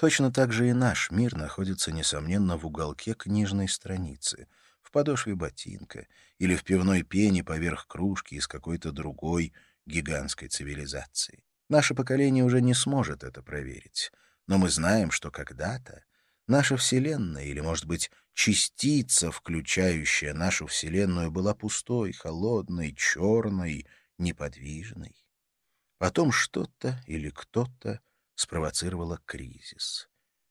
Точно так же и наш мир находится, несомненно, в уголке книжной страницы, в подошве ботинка или в пивной пене поверх кружки из какой-то другой гигантской цивилизации. Наше поколение уже не сможет это проверить, но мы знаем, что когда-то наша Вселенная, или, может быть, частица, включающая нашу Вселенную, была пустой, холодной, черной, неподвижной. Потом что-то или кто-то спровоцировало кризис.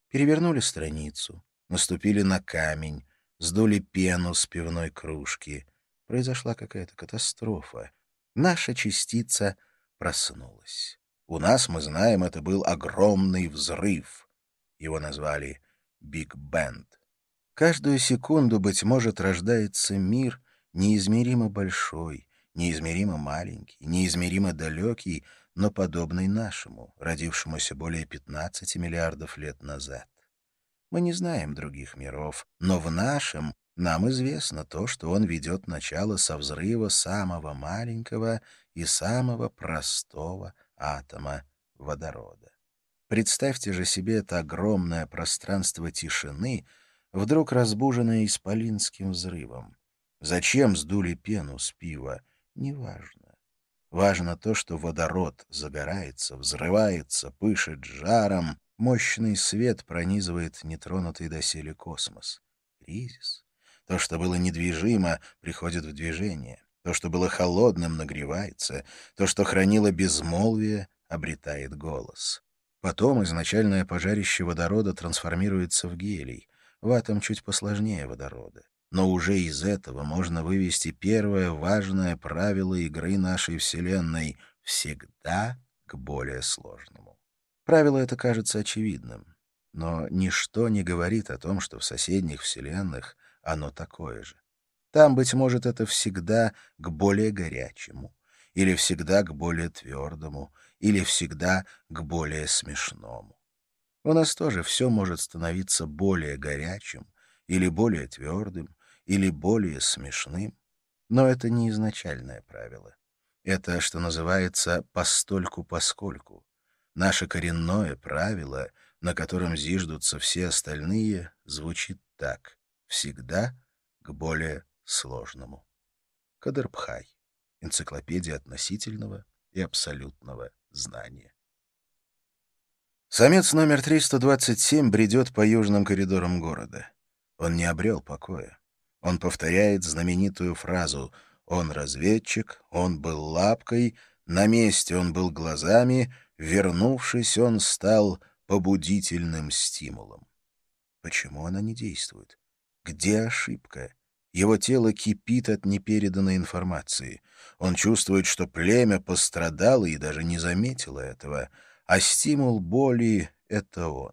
Перевернули страницу, наступили на камень, сдули пену с пивной кружки. Произошла какая-то катастрофа. Наша частица проснулась. У нас, мы знаем, это был огромный взрыв. Его назвали «Биг Бенд». Каждую секунду, быть может, рождается мир неизмеримо большой, неизмеримо маленький, неизмеримо далекий, но подобный нашему, родившемуся более 15 миллиардов лет назад. Мы не знаем других миров, но в нашем нам известно то, что он ведет начало со взрыва самого маленького и самого простого атома водорода. Представьте же себе это огромное пространство тишины, вдруг разбуженное исполинским взрывом. Зачем сдули пену с пива? Неважно. Важно то, что водород загорается, взрывается, пышет жаром, мощный свет пронизывает нетронутый доселе космос. Кризис. То, что было недвижимо, приходит в движение. То, что было холодным, нагревается. То, что хранило безмолвие, обретает голос. Потом изначальное пожарище водорода трансформируется в гелий. В атом чуть посложнее водорода. Но уже из этого можно вывести первое важное правило игры нашей Вселенной — всегда к более сложному. Правило это кажется очевидным, но ничто не говорит о том, что в соседних Вселенных оно такое же. Там, быть может, это всегда к более горячему, или всегда к более твердому, или всегда к более смешному. У нас тоже все может становиться более горячим или более твердым, или более смешным. Но это не изначальное правило. Это, что называется, постольку-поскольку. Наше коренное правило, на котором зиждутся все остальные, звучит так. Всегда к более сложному. Кадырбхай. Энциклопедия относительного и абсолютного знания. Самец номер 327 бредет по южным коридорам города. Он не обрел покоя. Он повторяет знаменитую фразу «Он разведчик, он был лапкой, на месте он был глазами, вернувшись, он стал побудительным стимулом». Почему она не действует? Где ошибка? Его тело кипит от непереданной информации. Он чувствует, что племя пострадало и даже не заметило этого, а стимул боли — это он.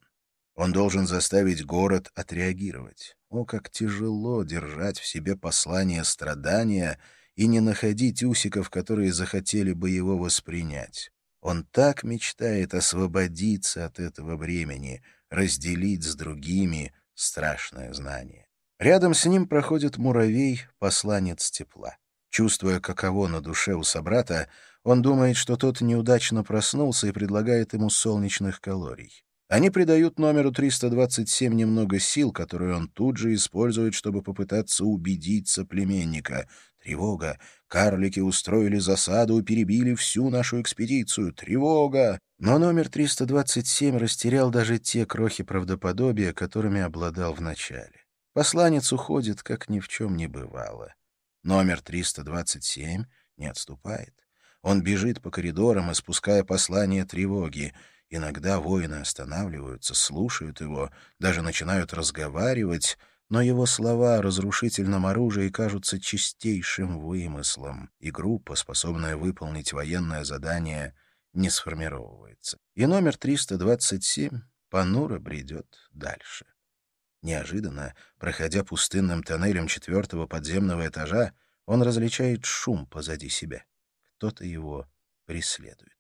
Он должен заставить город отреагировать. О, как тяжело держать в себе послание страдания и не находить усиков, которые захотели бы его воспринять. Он так мечтает освободиться от этого бремени, разделить с другими страшное знание. Рядом с ним проходит муравей, посланец тепла. Чувствуя, каково на душе у собрата, он думает, что тот неудачно проснулся и предлагает ему солнечных калорий. Они придают номеру 327 немного сил, которые он тут же использует, чтобы попытаться убедить соплеменника. Тревога! Карлики устроили засаду и перебили всю нашу экспедицию. Тревога! Но номер 327 растерял даже те крохи правдоподобия, которыми обладал вначале. Посланец уходит, как ни в чем не бывало. Номер 327 не отступает. Он бежит по коридорам, испуская послание тревоги — Иногда воины останавливаются, слушают его, даже начинают разговаривать, но его слова о разрушительном оружии кажутся чистейшим вымыслом, и группа, способная выполнить военное задание, не сформировывается. И номер 327 понуро бредет дальше. Неожиданно, проходя пустынным тоннелем четвертого подземного этажа, он различает шум позади себя. Кто-то его преследует.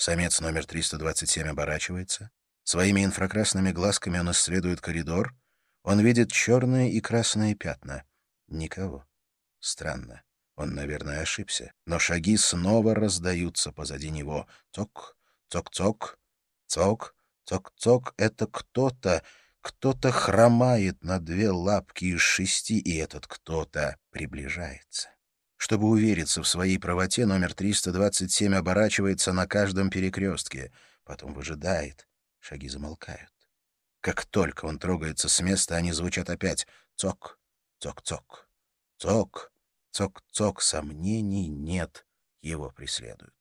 Самец номер 327 оборачивается. Своими инфракрасными глазками он исследует коридор. Он видит черные и красные пятна. Никого. Странно. Он, наверное, ошибся. Но шаги снова раздаются позади него. Цок, цок-цок, цок, Цок-цок — это кто-то, кто-то хромает на две лапки из шести, и этот кто-то приближается. Чтобы увериться в своей правоте, номер 327 оборачивается на каждом перекрестке, потом выжидает. Шаги замолкают. Как только он трогается с места, они звучат опять. Цок, цок-цок, цок, цок-цок. Сомнений нет, его преследуют.